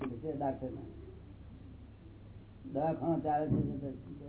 doctor ચાલે છે